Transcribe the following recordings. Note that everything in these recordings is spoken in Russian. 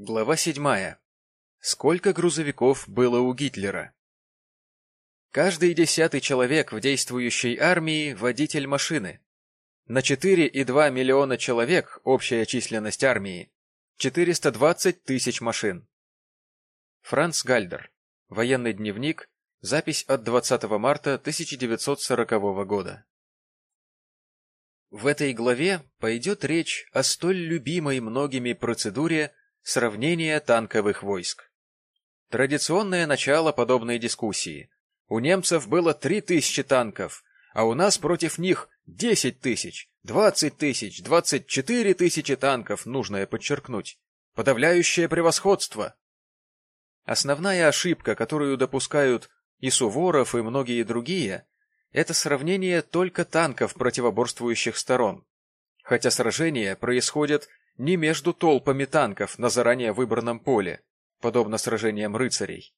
Глава седьмая. Сколько грузовиков было у Гитлера? Каждый десятый человек в действующей армии – водитель машины. На 4,2 миллиона человек общая численность армии – 420 тысяч машин. Франц Гальдер. Военный дневник. Запись от 20 марта 1940 года. В этой главе пойдет речь о столь любимой многими процедуре сравнения танковых войск. Традиционное начало подобной дискуссии. У немцев было 3000 танков, а у нас против них 10 тысяч, 20 тысяч, 24 тысячи танков, нужно подчеркнуть. Подавляющее превосходство. Основная ошибка, которую допускают и Суворов, и многие другие, это сравнение только танков противоборствующих сторон, хотя сражения происходят не между толпами танков на заранее выбранном поле, подобно сражениям рыцарей.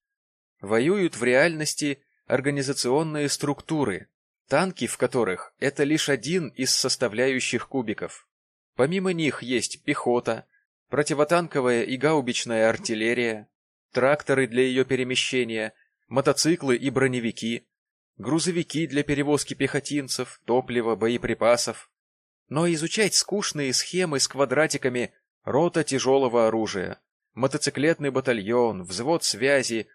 Воюют в реальности организационные структуры, танки в которых это лишь один из составляющих кубиков. Помимо них есть пехота, противотанковая и гаубичная артиллерия, тракторы для ее перемещения, мотоциклы и броневики, грузовики для перевозки пехотинцев, топлива, боеприпасов. Но изучать скучные схемы с квадратиками рота тяжелого оружия, мотоциклетный батальон, взвод связи,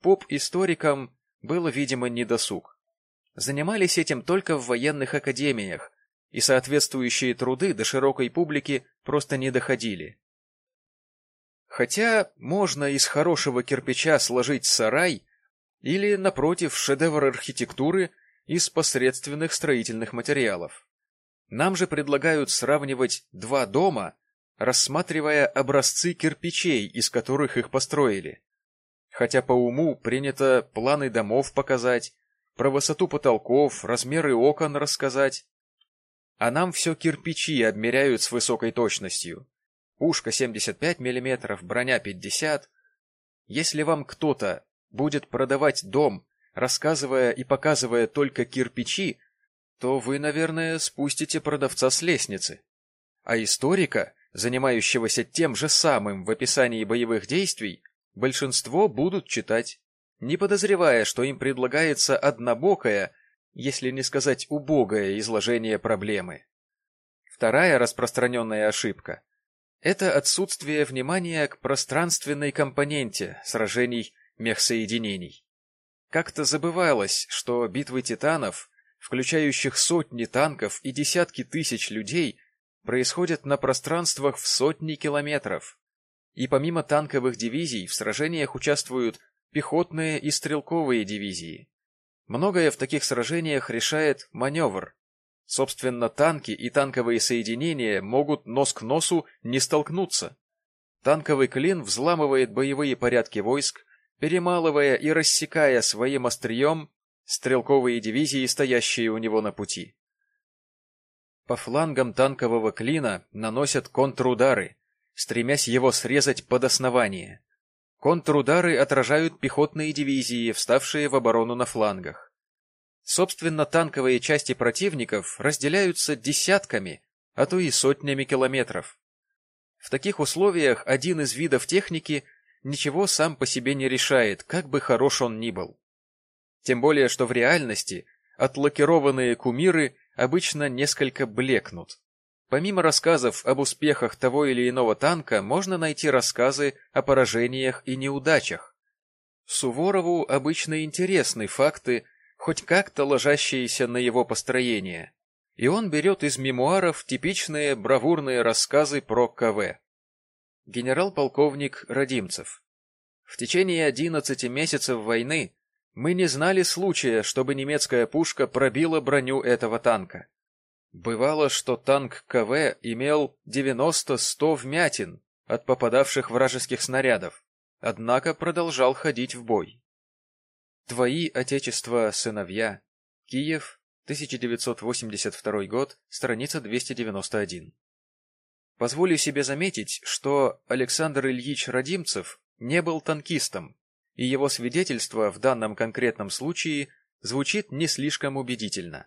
поп-историкам было, видимо, недосуг. Занимались этим только в военных академиях, и соответствующие труды до широкой публики просто не доходили. Хотя можно из хорошего кирпича сложить сарай или, напротив, шедевр архитектуры из посредственных строительных материалов. Нам же предлагают сравнивать два дома, рассматривая образцы кирпичей, из которых их построили. Хотя по уму принято планы домов показать, про высоту потолков, размеры окон рассказать. А нам все кирпичи обмеряют с высокой точностью. Пушка 75 мм, броня 50. Если вам кто-то будет продавать дом, рассказывая и показывая только кирпичи, то вы, наверное, спустите продавца с лестницы. А историка, занимающегося тем же самым в описании боевых действий, большинство будут читать, не подозревая, что им предлагается однобокое, если не сказать убогое изложение проблемы. Вторая распространенная ошибка – это отсутствие внимания к пространственной компоненте сражений мехсоединений. Как-то забывалось, что битвы титанов, включающих сотни танков и десятки тысяч людей, происходят на пространствах в сотни километров. И помимо танковых дивизий в сражениях участвуют пехотные и стрелковые дивизии. Многое в таких сражениях решает маневр. Собственно, танки и танковые соединения могут нос к носу не столкнуться. Танковый клин взламывает боевые порядки войск, перемалывая и рассекая своим острием стрелковые дивизии, стоящие у него на пути. По флангам танкового клина наносят контрудары, стремясь его срезать под основание. Контрудары отражают пехотные дивизии, вставшие в оборону на флангах. Собственно, танковые части противников разделяются десятками, а то и сотнями километров. В таких условиях один из видов техники ничего сам по себе не решает, как бы хорош он ни был. Тем более, что в реальности отлакированные кумиры обычно несколько блекнут. Помимо рассказов об успехах того или иного танка, можно найти рассказы о поражениях и неудачах. Суворову обычно интересны факты, хоть как-то ложащиеся на его построение, и он берет из мемуаров типичные бравурные рассказы про КВ генерал-полковник Родимцев. В течение 11 месяцев войны мы не знали случая, чтобы немецкая пушка пробила броню этого танка. Бывало, что танк КВ имел 90-100 вмятин от попадавших вражеских снарядов, однако продолжал ходить в бой. Твои отечества сыновья. Киев, 1982 год, страница 291. Позволю себе заметить, что Александр Ильич Родимцев не был танкистом, и его свидетельство в данном конкретном случае звучит не слишком убедительно.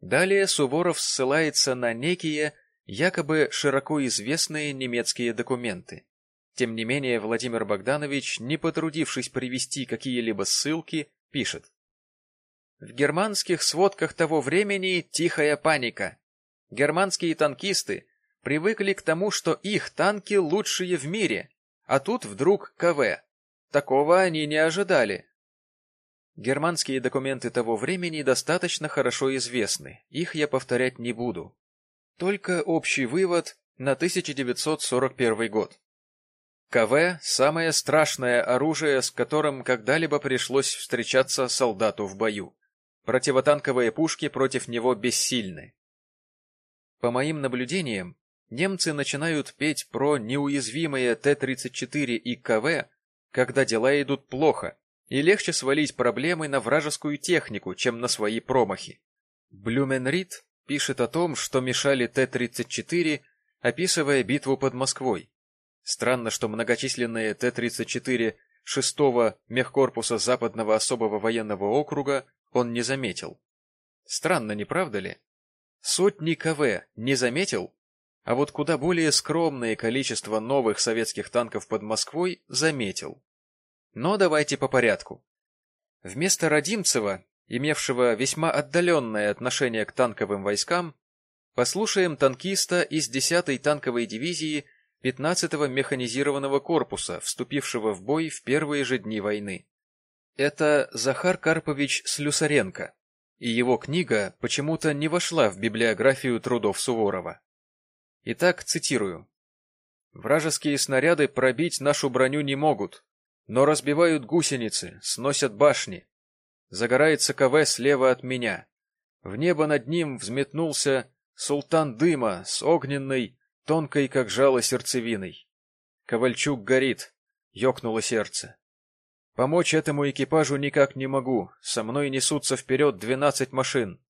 Далее Суворов ссылается на некие, якобы широко известные немецкие документы. Тем не менее, Владимир Богданович, не потрудившись привести какие-либо ссылки, пишет. В германских сводках того времени тихая паника. Германские танкисты привыкли к тому, что их танки лучшие в мире, а тут вдруг КВ. Такого они не ожидали. Германские документы того времени достаточно хорошо известны, их я повторять не буду. Только общий вывод на 1941 год. КВ – самое страшное оружие, с которым когда-либо пришлось встречаться солдату в бою. Противотанковые пушки против него бессильны. По моим наблюдениям, немцы начинают петь про неуязвимые Т-34 и КВ, когда дела идут плохо, и легче свалить проблемы на вражескую технику, чем на свои промахи. Блюменрид пишет о том, что мешали Т-34, описывая битву под Москвой. Странно, что многочисленные Т-34 6-го мехкорпуса Западного особого военного округа он не заметил. Странно, не правда ли? Сотни КВ не заметил, а вот куда более скромное количество новых советских танков под Москвой заметил. Но давайте по порядку. Вместо Родимцева, имевшего весьма отдаленное отношение к танковым войскам, послушаем танкиста из 10-й танковой дивизии 15-го механизированного корпуса, вступившего в бой в первые же дни войны. Это Захар Карпович Слюсаренко, и его книга почему-то не вошла в библиографию трудов Суворова. Итак, цитирую. «Вражеские снаряды пробить нашу броню не могут, но разбивают гусеницы, сносят башни. Загорается КВ слева от меня. В небо над ним взметнулся султан дыма с огненной, тонкой, как жало, сердцевиной. Ковальчук горит, ёкнуло сердце. Помочь этому экипажу никак не могу, со мной несутся вперед двенадцать машин.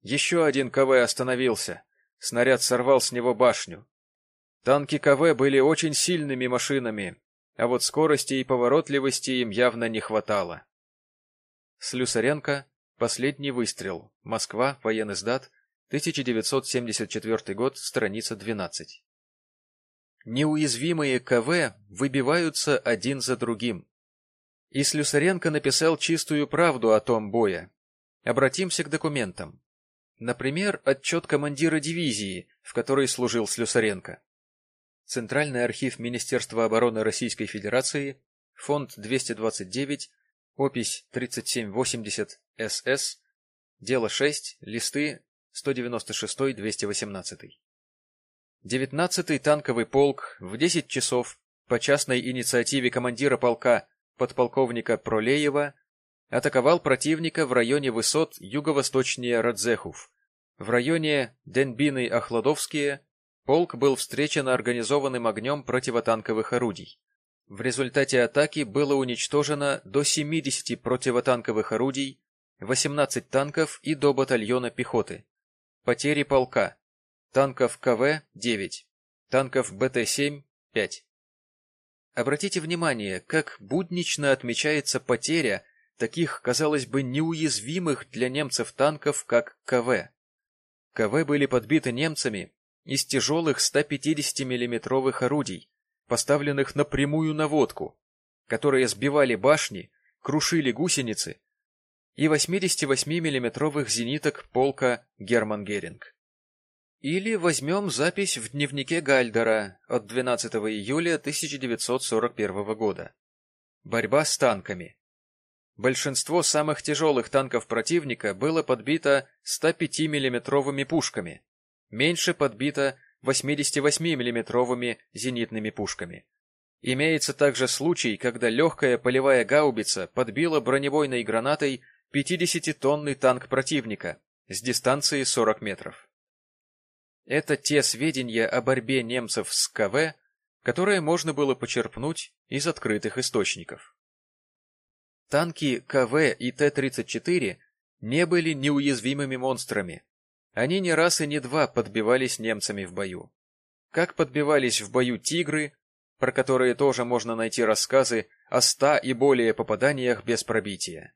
Еще один КВ остановился, снаряд сорвал с него башню. Танки КВ были очень сильными машинами, а вот скорости и поворотливости им явно не хватало. Слюсаренко. Последний выстрел. Москва. Военный сдат. 1974 год. Страница 12. Неуязвимые КВ выбиваются один за другим. И Слюсаренко написал чистую правду о том боя. Обратимся к документам. Например, отчет командира дивизии, в которой служил Слюсаренко. Центральный архив Министерства обороны Российской Федерации, фонд 229, опись 3780 СС, дело 6, листы 196-218. 19-й танковый полк в 10 часов по частной инициативе командира полка подполковника Пролеева атаковал противника в районе высот юго-восточнее Радзехув, в районе Денбины-Охладовские Полк был встречен организованным огнем противотанковых орудий. В результате атаки было уничтожено до 70 противотанковых орудий, 18 танков и до батальона пехоты. Потери полка. Танков КВ – 9, танков БТ-7 – 5. Обратите внимание, как буднично отмечается потеря таких, казалось бы, неуязвимых для немцев танков, как КВ. КВ были подбиты немцами из тяжелых 150 миллиметровых орудий, поставленных на прямую наводку, которые сбивали башни, крушили гусеницы, и 88 миллиметровых зениток полка Герман Геринг. Или возьмем запись в дневнике Гальдера от 12 июля 1941 года. Борьба с танками. Большинство самых тяжелых танков противника было подбито 105 миллиметровыми пушками, меньше подбито 88 миллиметровыми зенитными пушками. Имеется также случай, когда легкая полевая гаубица подбила бронебойной гранатой 50-тонный танк противника с дистанции 40 метров. Это те сведения о борьбе немцев с КВ, которые можно было почерпнуть из открытых источников. Танки КВ и Т-34 не были неуязвимыми монстрами, они не раз и не два подбивались немцами в бою. Как подбивались в бою тигры, про которые тоже можно найти рассказы о ста и более попаданиях без пробития.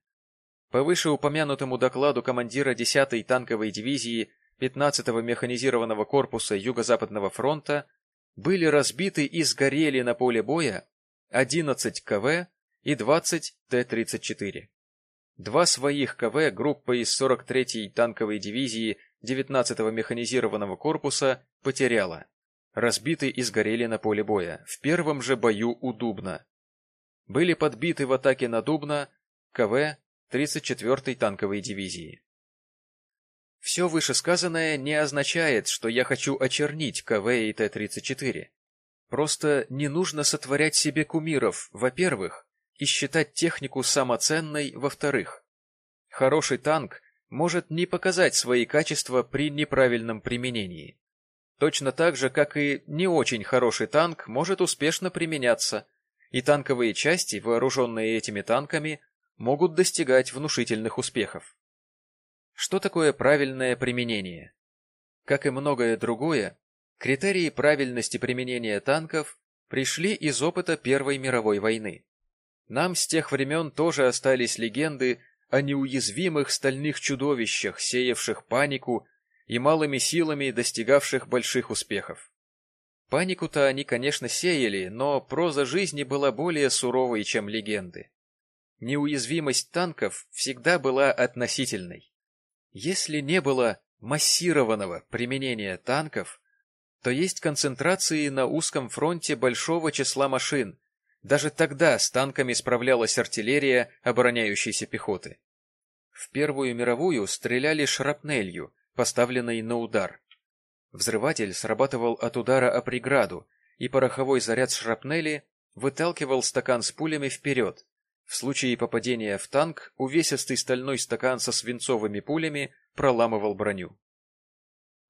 По вышеупомянутому докладу командира 10-й танковой дивизии 15-го механизированного корпуса Юго-Западного фронта были разбиты и сгорели на поле боя 11 КВ и 20 Т-34. Два своих КВ группа из 43-й танковой дивизии 19-го механизированного корпуса потеряла. Разбиты и сгорели на поле боя, в первом же бою у Дубна. Были подбиты в атаке на Дубна КВ 34-й танковой дивизии. Все вышесказанное не означает, что я хочу очернить КВ и Т-34. Просто не нужно сотворять себе кумиров, во-первых, и считать технику самоценной, во-вторых. Хороший танк может не показать свои качества при неправильном применении. Точно так же, как и не очень хороший танк может успешно применяться, и танковые части, вооруженные этими танками, могут достигать внушительных успехов. Что такое правильное применение? Как и многое другое, критерии правильности применения танков пришли из опыта Первой мировой войны. Нам с тех времен тоже остались легенды о неуязвимых стальных чудовищах, сеявших панику и малыми силами достигавших больших успехов. Панику-то они, конечно, сеяли, но проза жизни была более суровой, чем легенды. Неуязвимость танков всегда была относительной. Если не было массированного применения танков, то есть концентрации на узком фронте большого числа машин. Даже тогда с танками справлялась артиллерия обороняющейся пехоты. В Первую мировую стреляли шрапнелью, поставленной на удар. Взрыватель срабатывал от удара о преграду, и пороховой заряд шрапнели выталкивал стакан с пулями вперед. В случае попадения в танк увесистый стальной стакан со свинцовыми пулями проламывал броню.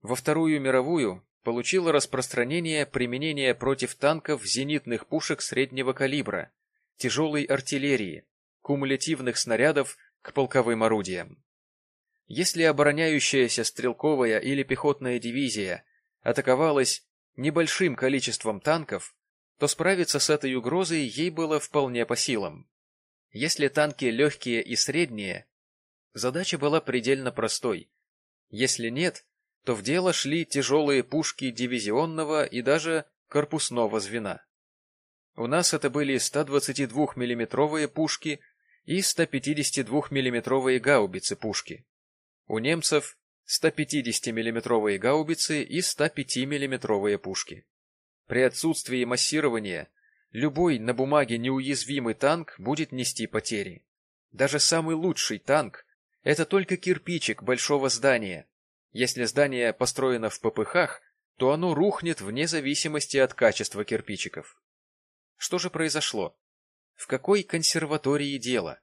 Во Вторую мировую получило распространение применение против танков зенитных пушек среднего калибра, тяжелой артиллерии, кумулятивных снарядов к полковым орудиям. Если обороняющаяся стрелковая или пехотная дивизия атаковалась небольшим количеством танков, то справиться с этой угрозой ей было вполне по силам. Если танки легкие и средние, задача была предельно простой. Если нет, то в дело шли тяжелые пушки дивизионного и даже корпусного звена. У нас это были 122 миллиметровые пушки и 152 миллиметровые гаубицы-пушки. У немцев 150 миллиметровые гаубицы и 105 миллиметровые пушки. При отсутствии массирования любой на бумаге неуязвимый танк будет нести потери. Даже самый лучший танк – это только кирпичик большого здания. Если здание построено в ППХ, то оно рухнет вне зависимости от качества кирпичиков. Что же произошло? В какой консерватории дело?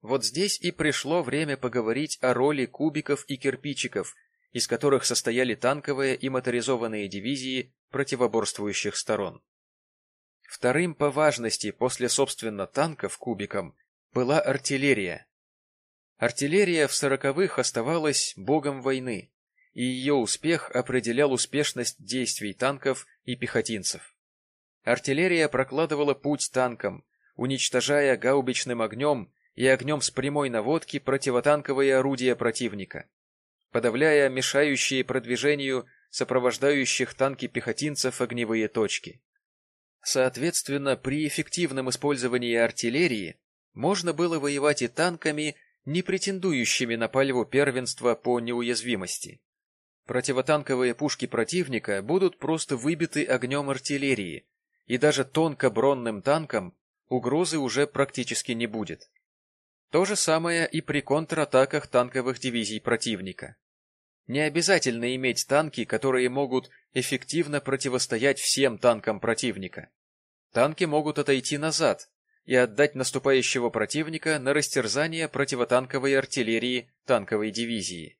Вот здесь и пришло время поговорить о роли кубиков и кирпичиков, из которых состояли танковые и моторизованные дивизии противоборствующих сторон. Вторым по важности после, собственно, танков кубиком была артиллерия. Артиллерия в сороковых оставалась богом войны, и ее успех определял успешность действий танков и пехотинцев. Артиллерия прокладывала путь танкам, уничтожая гаубичным огнем и огнем с прямой наводки противотанковые орудия противника, подавляя мешающие продвижению сопровождающих танки пехотинцев огневые точки. Соответственно, при эффективном использовании артиллерии можно было воевать и танками, не претендующими на пальву первенства по неуязвимости. Противотанковые пушки противника будут просто выбиты огнем артиллерии, и даже тонко-бронным танкам угрозы уже практически не будет. То же самое и при контратаках танковых дивизий противника. Не обязательно иметь танки, которые могут эффективно противостоять всем танкам противника. Танки могут отойти назад и отдать наступающего противника на растерзание противотанковой артиллерии танковой дивизии.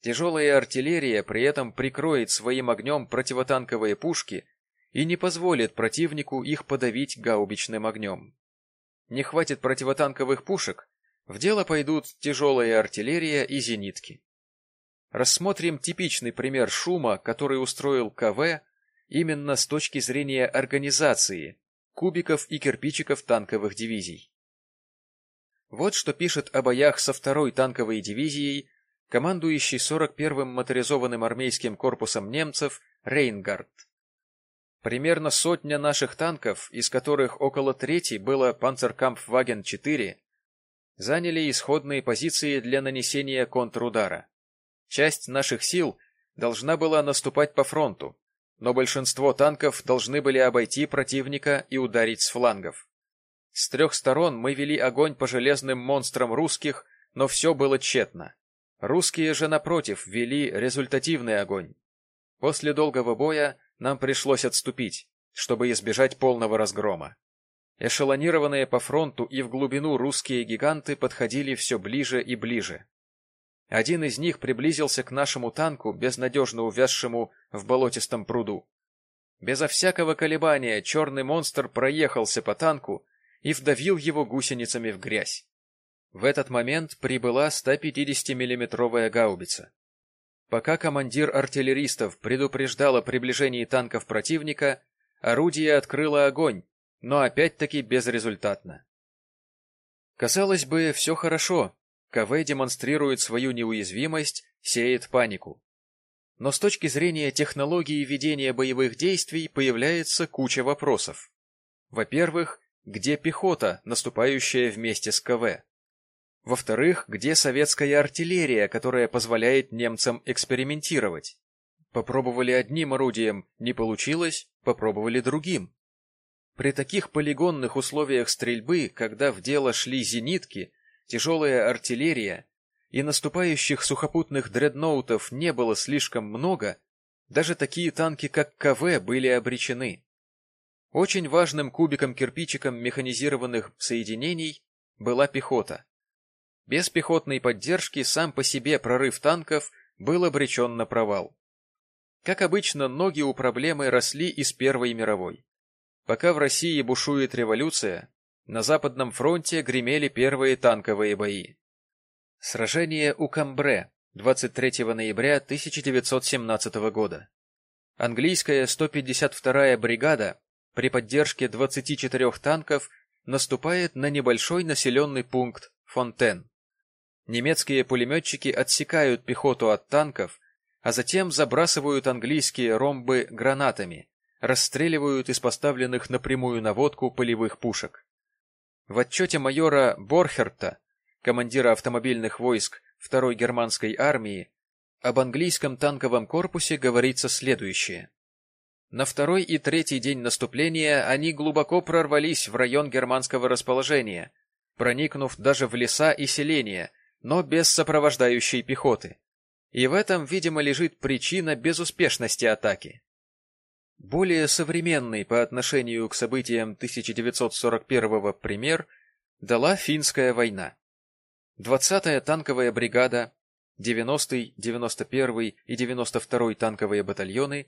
Тяжелая артиллерия при этом прикроет своим огнем противотанковые пушки и не позволит противнику их подавить гаубичным огнем. Не хватит противотанковых пушек, в дело пойдут тяжелая артиллерия и зенитки. Рассмотрим типичный пример шума, который устроил КВ именно с точки зрения организации кубиков и кирпичиков танковых дивизий. Вот что пишет о боях со второй танковой дивизией командующий 41-м моторизованным армейским корпусом немцев Рейнгард. Примерно сотня наших танков, из которых около трети было Панцеркампфваген-4, заняли исходные позиции для нанесения контрудара. Часть наших сил должна была наступать по фронту, но большинство танков должны были обойти противника и ударить с флангов. С трех сторон мы вели огонь по железным монстрам русских, но все было тщетно. Русские же, напротив, вели результативный огонь. После долгого боя нам пришлось отступить, чтобы избежать полного разгрома. Эшелонированные по фронту и в глубину русские гиганты подходили все ближе и ближе. Один из них приблизился к нашему танку, безнадежно увязшему в болотистом пруду. Безо всякого колебания черный монстр проехался по танку и вдавил его гусеницами в грязь. В этот момент прибыла 150 миллиметровая гаубица. Пока командир артиллеристов предупреждал о приближении танков противника, орудие открыло огонь, но опять-таки безрезультатно. Казалось бы, все хорошо, КВ демонстрирует свою неуязвимость, сеет панику. Но с точки зрения технологии ведения боевых действий появляется куча вопросов. Во-первых, где пехота, наступающая вместе с КВ? Во-вторых, где советская артиллерия, которая позволяет немцам экспериментировать? Попробовали одним орудием, не получилось, попробовали другим. При таких полигонных условиях стрельбы, когда в дело шли зенитки, тяжелая артиллерия и наступающих сухопутных дредноутов не было слишком много, даже такие танки, как КВ, были обречены. Очень важным кубиком-кирпичиком механизированных соединений была пехота. Без пехотной поддержки сам по себе прорыв танков был обречен на провал. Как обычно, ноги у проблемы росли из Первой мировой. Пока в России бушует революция, на Западном фронте гремели первые танковые бои. Сражение у Камбре 23 ноября 1917 года. Английская 152-я бригада при поддержке 24 танков наступает на небольшой населенный пункт Фонтен. Немецкие пулеметчики отсекают пехоту от танков, а затем забрасывают английские ромбы гранатами, расстреливают из поставленных на прямую наводку полевых пушек. В отчете майора Борхерта, командира автомобильных войск второй германской армии, об английском танковом корпусе говорится следующее. На второй и третий день наступления они глубоко прорвались в район германского расположения, проникнув даже в леса и селения, но без сопровождающей пехоты. И в этом, видимо, лежит причина безуспешности атаки. Более современный по отношению к событиям 1941 пример дала финская война. 20-я танковая бригада, 90-й, 91-й и 92-й танковые батальоны,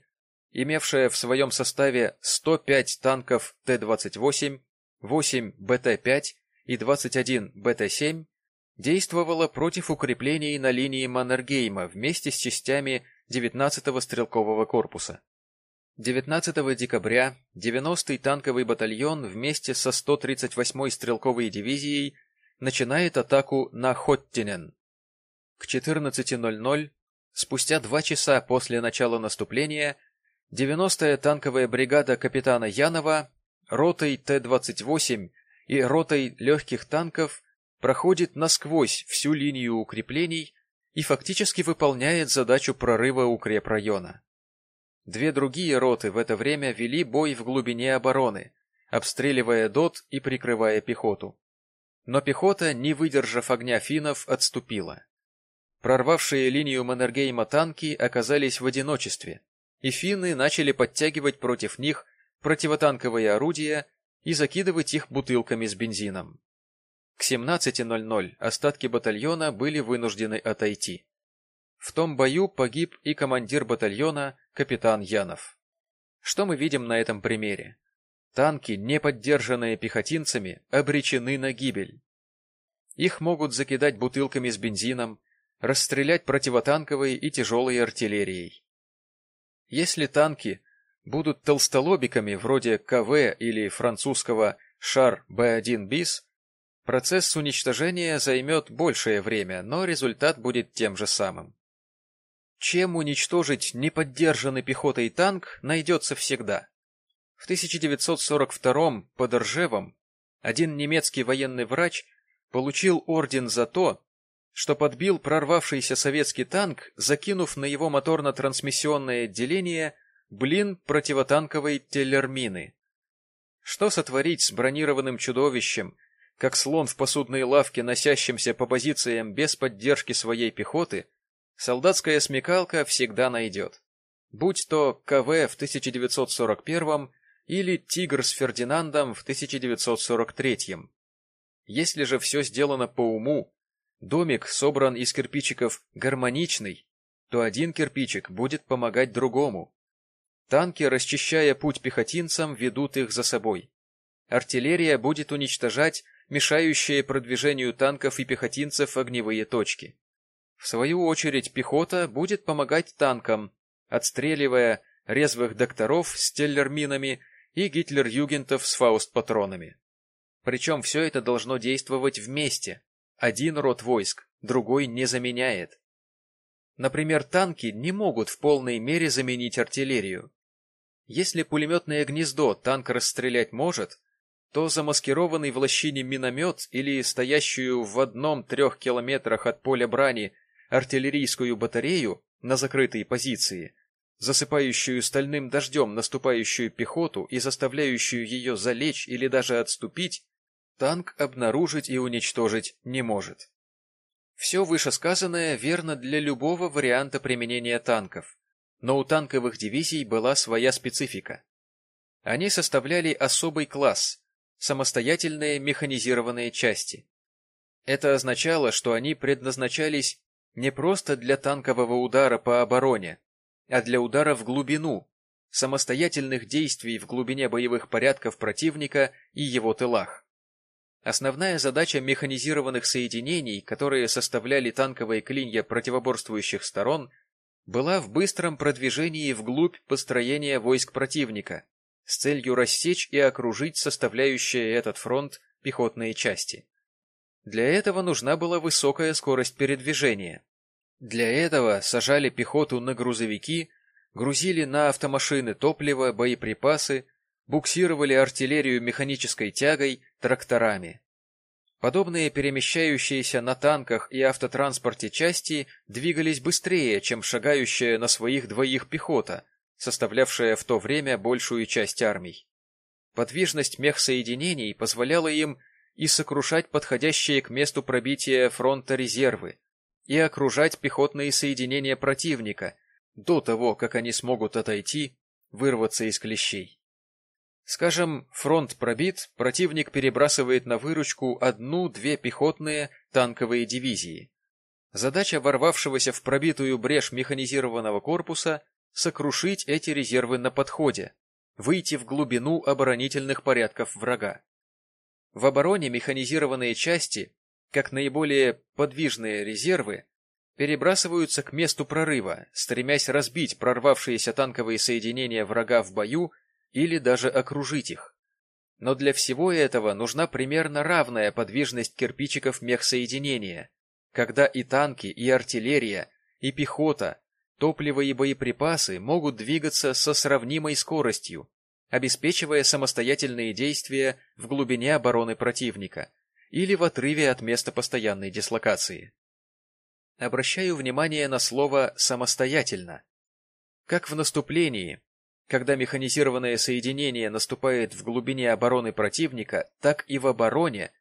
имевшая в своем составе 105 танков Т-28, 8 БТ-5 и 21 БТ-7, действовала против укреплений на линии Маннергейма вместе с частями 19-го стрелкового корпуса. 19 декабря 90-й танковый батальон вместе со 138-й стрелковой дивизией начинает атаку на Хоттинен. К 14.00, спустя два часа после начала наступления, 90-я танковая бригада капитана Янова, ротой Т-28 и ротой легких танков проходит насквозь всю линию укреплений и фактически выполняет задачу прорыва укрепрайона. Две другие роты в это время вели бой в глубине обороны, обстреливая ДОТ и прикрывая пехоту. Но пехота, не выдержав огня финнов, отступила. Прорвавшие линию Маннергейма танки оказались в одиночестве, и финны начали подтягивать против них противотанковые орудия и закидывать их бутылками с бензином. К 17.00 остатки батальона были вынуждены отойти. В том бою погиб и командир батальона капитан Янов. Что мы видим на этом примере? Танки, не поддержанные пехотинцами, обречены на гибель. Их могут закидать бутылками с бензином, расстрелять противотанковой и тяжелой артиллерией. Если танки будут толстолобиками вроде КВ или французского Шар Б1 БИС, процесс уничтожения займет большее время, но результат будет тем же самым. Чем уничтожить неподдержанный пехотой танк найдется всегда. В 1942 под Ржевом один немецкий военный врач получил орден за то, что подбил прорвавшийся советский танк, закинув на его моторно-трансмиссионное отделение блин противотанковой теллермины. Что сотворить с бронированным чудовищем, как слон в посудной лавке, носящимся по позициям без поддержки своей пехоты, солдатская смекалка всегда найдет. Будь то КВ в 1941 или Тигр с Фердинандом в 1943. Если же все сделано по уму, домик собран из кирпичиков гармоничный, то один кирпичик будет помогать другому. Танки, расчищая путь пехотинцам, ведут их за собой. Артиллерия будет уничтожать мешающие продвижению танков и пехотинцев огневые точки. В свою очередь пехота будет помогать танкам, отстреливая резвых докторов с теллерминами и гитлер-югентов с фауст-патронами. Причем все это должно действовать вместе. Один род войск, другой не заменяет. Например, танки не могут в полной мере заменить артиллерию. Если пулеметное гнездо танк расстрелять может, то замаскированный в лощине миномет или стоящую в одном-трех километрах от поля брани артиллерийскую батарею на закрытые позиции, засыпающую стальным дождем наступающую пехоту и заставляющую ее залечь или даже отступить, танк обнаружить и уничтожить не может. Все вышесказанное верно для любого варианта применения танков, но у танковых дивизий была своя специфика. Они составляли особый класс, самостоятельные механизированные части. Это означало, что они предназначались не просто для танкового удара по обороне, а для удара в глубину, самостоятельных действий в глубине боевых порядков противника и его тылах. Основная задача механизированных соединений, которые составляли танковые клинья противоборствующих сторон, была в быстром продвижении вглубь построения войск противника, с целью рассечь и окружить составляющие этот фронт пехотные части. Для этого нужна была высокая скорость передвижения. Для этого сажали пехоту на грузовики, грузили на автомашины топливо, боеприпасы, буксировали артиллерию механической тягой, тракторами. Подобные перемещающиеся на танках и автотранспорте части двигались быстрее, чем шагающая на своих двоих пехота, составлявшая в то время большую часть армий. Подвижность мехсоединений позволяла им и сокрушать подходящие к месту пробития фронта резервы, и окружать пехотные соединения противника до того, как они смогут отойти, вырваться из клещей. Скажем, фронт пробит, противник перебрасывает на выручку одну-две пехотные танковые дивизии. Задача ворвавшегося в пробитую брешь механизированного корпуса — сокрушить эти резервы на подходе, выйти в глубину оборонительных порядков врага. В обороне механизированные части, как наиболее подвижные резервы, перебрасываются к месту прорыва, стремясь разбить прорвавшиеся танковые соединения врага в бою или даже окружить их. Но для всего этого нужна примерно равная подвижность кирпичиков мехсоединения, когда и танки, и артиллерия, и пехота, топливо и боеприпасы могут двигаться со сравнимой скоростью, обеспечивая самостоятельные действия в глубине обороны противника или в отрыве от места постоянной дислокации. Обращаю внимание на слово «самостоятельно». Как в наступлении, когда механизированное соединение наступает в глубине обороны противника, так и в обороне,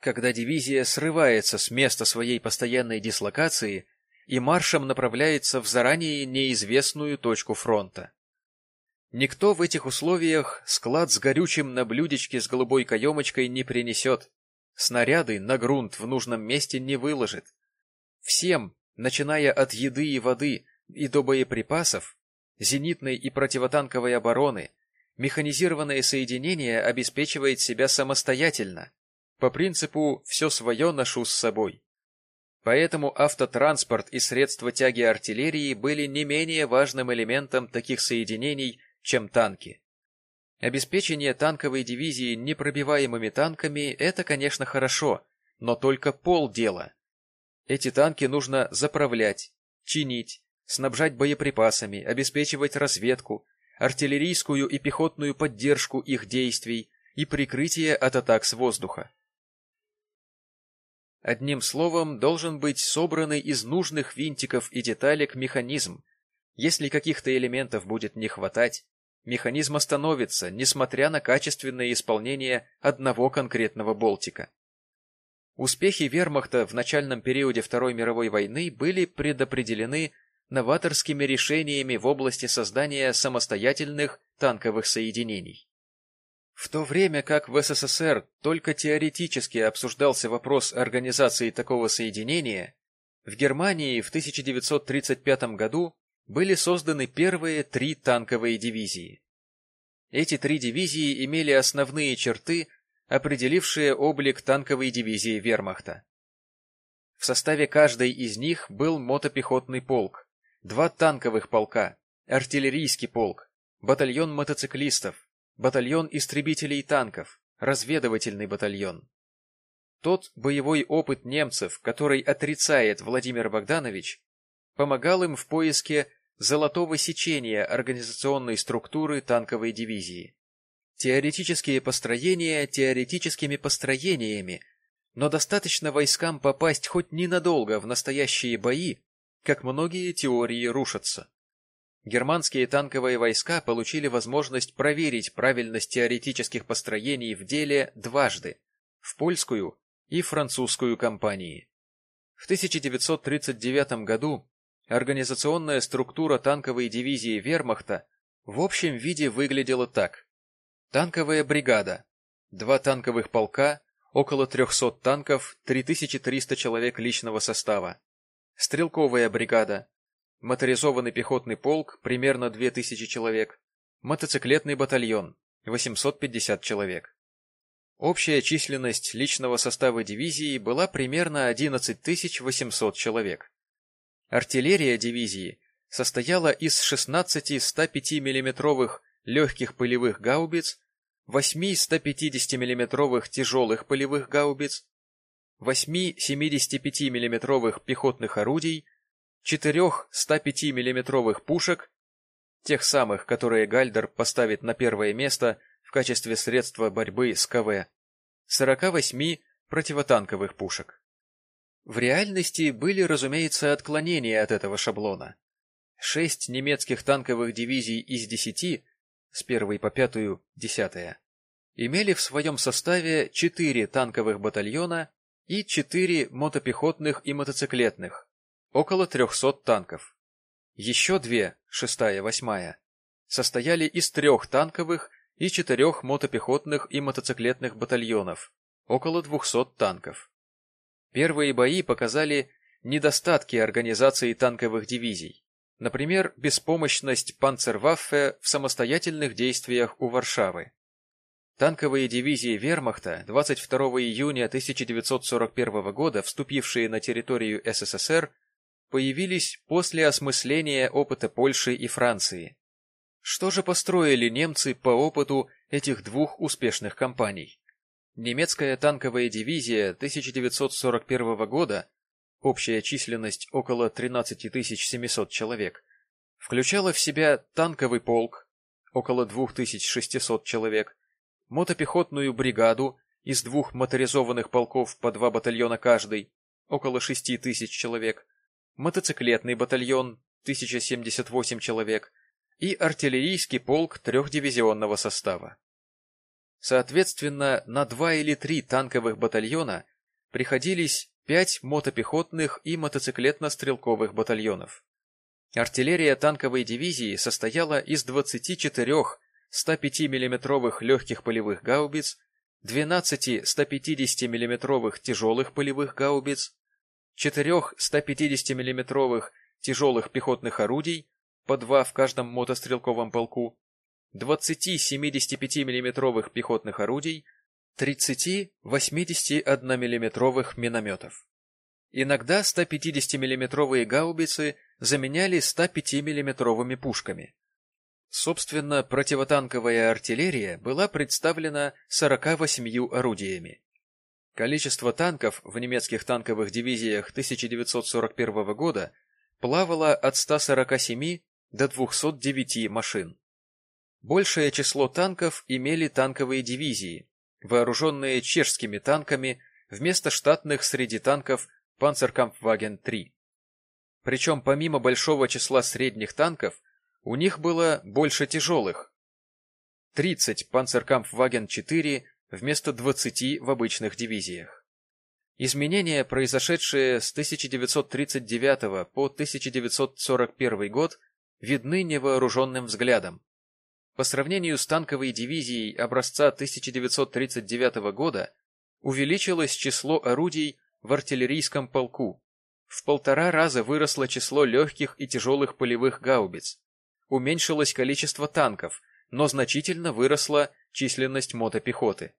когда дивизия срывается с места своей постоянной дислокации и маршем направляется в заранее неизвестную точку фронта. Никто в этих условиях склад с горючим на блюдечке с голубой каемочкой не принесет, снаряды на грунт в нужном месте не выложит. Всем, начиная от еды и воды и до боеприпасов, зенитной и противотанковой обороны, механизированное соединение обеспечивает себя самостоятельно, по принципу «все свое ношу с собой». Поэтому автотранспорт и средства тяги артиллерии были не менее важным элементом таких соединений, чем танки. Обеспечение танковой дивизии непробиваемыми танками – это, конечно, хорошо, но только полдела. Эти танки нужно заправлять, чинить, снабжать боеприпасами, обеспечивать разведку, артиллерийскую и пехотную поддержку их действий и прикрытие от атак с воздуха. Одним словом, должен быть собранный из нужных винтиков и деталек механизм. Если каких-то элементов будет не хватать, механизм остановится, несмотря на качественное исполнение одного конкретного болтика. Успехи вермахта в начальном периоде Второй мировой войны были предопределены новаторскими решениями в области создания самостоятельных танковых соединений. В то время как в СССР только теоретически обсуждался вопрос организации такого соединения, в Германии в 1935 году были созданы первые три танковые дивизии. Эти три дивизии имели основные черты, определившие облик танковой дивизии вермахта. В составе каждой из них был мотопехотный полк, два танковых полка, артиллерийский полк, батальон мотоциклистов, батальон истребителей танков, разведывательный батальон. Тот боевой опыт немцев, который отрицает Владимир Богданович, помогал им в поиске золотого сечения организационной структуры танковой дивизии. Теоретические построения теоретическими построениями, но достаточно войскам попасть хоть ненадолго в настоящие бои, как многие теории рушатся. Германские танковые войска получили возможность проверить правильность теоретических построений в деле дважды – в польскую и французскую кампании. В 1939 году организационная структура танковой дивизии вермахта в общем виде выглядела так. Танковая бригада, два танковых полка, около 300 танков, 3300 человек личного состава. Стрелковая бригада, моторизованный пехотный полк, примерно 2000 человек, мотоциклетный батальон, 850 человек. Общая численность личного состава дивизии была примерно 11 800 человек. Артиллерия дивизии состояла из 16 105 миллиметровых легких полевых гаубиц, 8 150 миллиметровых тяжелых полевых гаубиц, 8 75 миллиметровых пехотных орудий, четырех 105 миллиметровых пушек, тех самых, которые Гальдер поставит на первое место в качестве средства борьбы с КВ, 48 противотанковых пушек. В реальности были, разумеется, отклонения от этого шаблона. Шесть немецких танковых дивизий из десяти, с первой по пятую – десятая, имели в своем составе четыре танковых батальона и четыре мотопехотных и мотоциклетных, около 300 танков. Еще две, шестая, восьмая, состояли из трех танковых и четырех мотопехотных и мотоциклетных батальонов, около 200 танков. Первые бои показали недостатки организации танковых дивизий, например, беспомощность Панцерваффе в самостоятельных действиях у Варшавы. Танковые дивизии вермахта 22 июня 1941 года, вступившие на территорию СССР, появились после осмысления опыта Польши и Франции. Что же построили немцы по опыту этих двух успешных кампаний? Немецкая танковая дивизия 1941 года, общая численность около 13 700 человек, включала в себя танковый полк, около 2600 человек, мотопехотную бригаду из двух моторизованных полков по два батальона каждый, около 6 тысяч человек, мотоциклетный батальон 1078 человек и артиллерийский полк трехдивизионного состава. Соответственно, на два или три танковых батальона приходились пять мотопехотных и мотоциклетно-стрелковых батальонов. Артиллерия танковой дивизии состояла из 24 105 миллиметровых легких полевых гаубиц, 12 150 миллиметровых тяжелых полевых гаубиц, четырех 150 миллиметровых тяжелых пехотных орудий, по два в каждом мотострелковом полку, 20 75 миллиметровых пехотных орудий, 30 81 миллиметровых минометов. Иногда 150 миллиметровые гаубицы заменяли 105 миллиметровыми пушками. Собственно, противотанковая артиллерия была представлена 48 орудиями. Количество танков в немецких танковых дивизиях 1941 года плавало от 147 до 209 машин. Большее число танков имели танковые дивизии, вооруженные чешскими танками вместо штатных среди танков Panzerkampfwagen-3. Причем помимо большого числа средних танков, у них было больше тяжелых. 30 Panzerkampfwagen-4 вместо 20 в обычных дивизиях. Изменения, произошедшие с 1939 по 1941 год, видны невооруженным взглядом. По сравнению с танковой дивизией образца 1939 года увеличилось число орудий в артиллерийском полку. В полтора раза выросло число легких и тяжелых полевых гаубиц. Уменьшилось количество танков, но значительно выросла численность мотопехоты.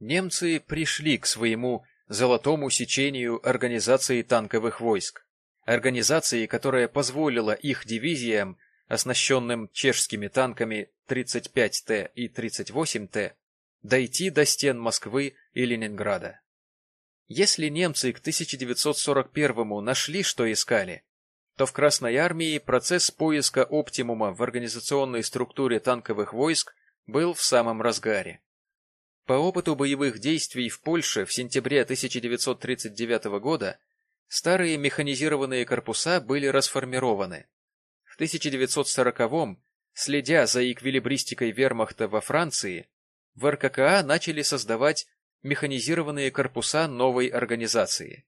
Немцы пришли к своему золотому сечению организации танковых войск. Организации, которая позволила их дивизиям оснащенным чешскими танками 35Т и 38Т, дойти до стен Москвы и Ленинграда. Если немцы к 1941-му нашли, что искали, то в Красной армии процесс поиска оптимума в организационной структуре танковых войск был в самом разгаре. По опыту боевых действий в Польше в сентябре 1939 года старые механизированные корпуса были расформированы. 1940-м, следя за эквилибристикой вермахта во Франции, в РККА начали создавать механизированные корпуса новой организации.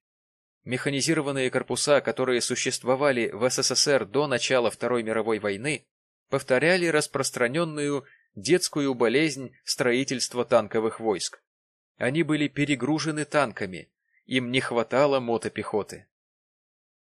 Механизированные корпуса, которые существовали в СССР до начала Второй мировой войны, повторяли распространенную детскую болезнь строительства танковых войск. Они были перегружены танками, им не хватало мотопехоты.